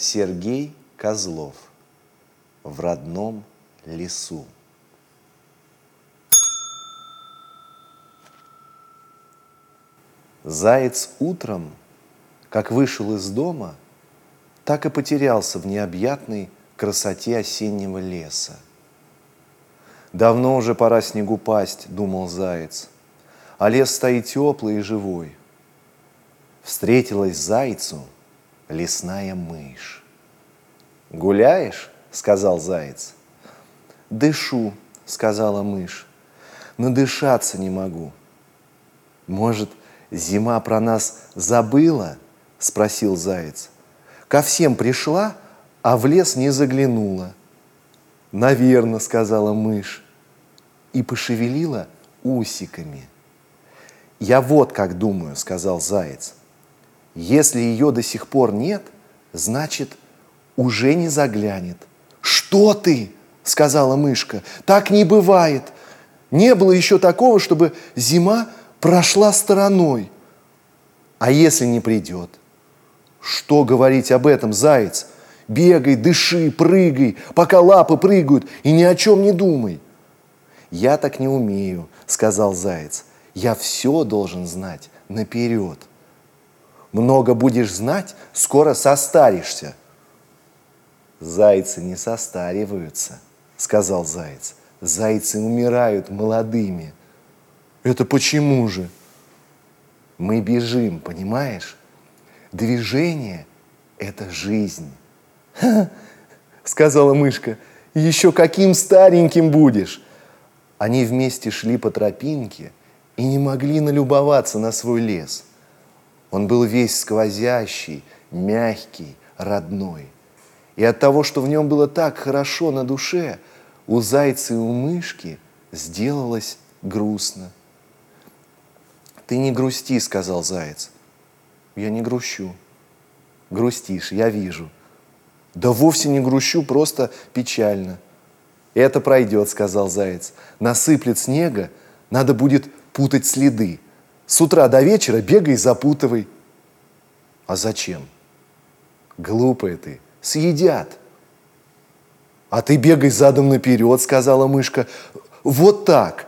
Сергей Козлов в родном лесу. Заяц утром, как вышел из дома, так и потерялся в необъятной красоте осеннего леса. Давно уже пора снегу пасть, думал заяц, а лес стоит теплый и живой. Встретилась зайцу лесная мышь. «Гуляешь?» — сказал заяц. «Дышу», — сказала мышь. «Надышаться не могу». «Может, зима про нас забыла?» — спросил заяц. «Ко всем пришла, а в лес не заглянула». «Наверно», — сказала мышь и пошевелила усиками. «Я вот как думаю», — сказал заяц. «Если ее до сих пор нет, значит, уже не заглянет». «Что ты?» — сказала мышка. «Так не бывает. Не было еще такого, чтобы зима прошла стороной. А если не придет? Что говорить об этом, заяц? Бегай, дыши, прыгай, пока лапы прыгают, и ни о чем не думай. Я так не умею, сказал заяц. Я все должен знать наперед. Много будешь знать, скоро состаришься. Зайцы не состариваются, сказал заяц. Зайцы умирают молодыми. Это почему же? Мы бежим, понимаешь? Движение – это жизнь. «Ха!» – сказала мышка. «Еще каким стареньким будешь!» Они вместе шли по тропинке и не могли налюбоваться на свой лес. Он был весь сквозящий, мягкий, родной. И от того, что в нем было так хорошо на душе, у зайца и у мышки сделалось грустно – «Ты не грусти», — сказал заяц. «Я не грущу». «Грустишь, я вижу». «Да вовсе не грущу, просто печально». «Это пройдет», — сказал заяц. «Насыплет снега, надо будет путать следы. С утра до вечера бегай и запутывай». «А зачем?» «Глупая ты, съедят». «А ты бегай задом наперед», — сказала мышка. «Вот так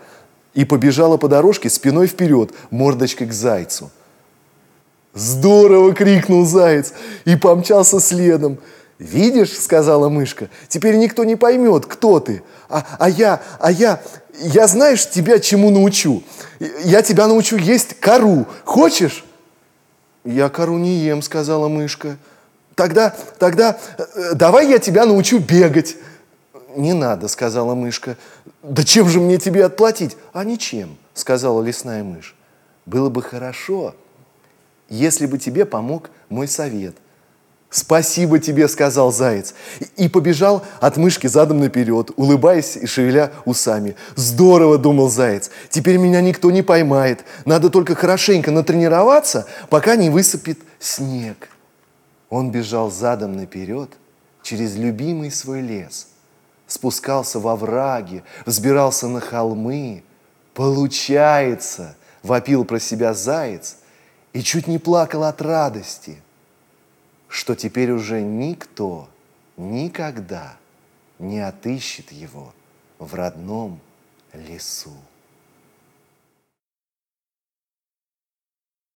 и побежала по дорожке спиной вперед, мордочкой к зайцу. «Здорово!» — крикнул заяц и помчался следом. «Видишь, — сказала мышка, — теперь никто не поймет, кто ты. А, а я, а я, я знаешь, тебя чему научу? Я тебя научу есть кору. Хочешь?» «Я кору не ем», — сказала мышка. «Тогда, тогда э, давай я тебя научу бегать». «Не надо», — сказала мышка. «Да чем же мне тебе отплатить?» «А ничем», — сказала лесная мышь. «Было бы хорошо, если бы тебе помог мой совет». «Спасибо тебе», — сказал заяц. И побежал от мышки задом наперед, улыбаясь и шевеля усами. «Здорово», — думал заяц. «Теперь меня никто не поймает. Надо только хорошенько натренироваться, пока не высыпет снег». Он бежал задом наперед через любимый свой лес — спускался во враги, взбирался на холмы. Получается, вопил про себя заяц и чуть не плакал от радости, что теперь уже никто никогда не отыщет его в родном лесу.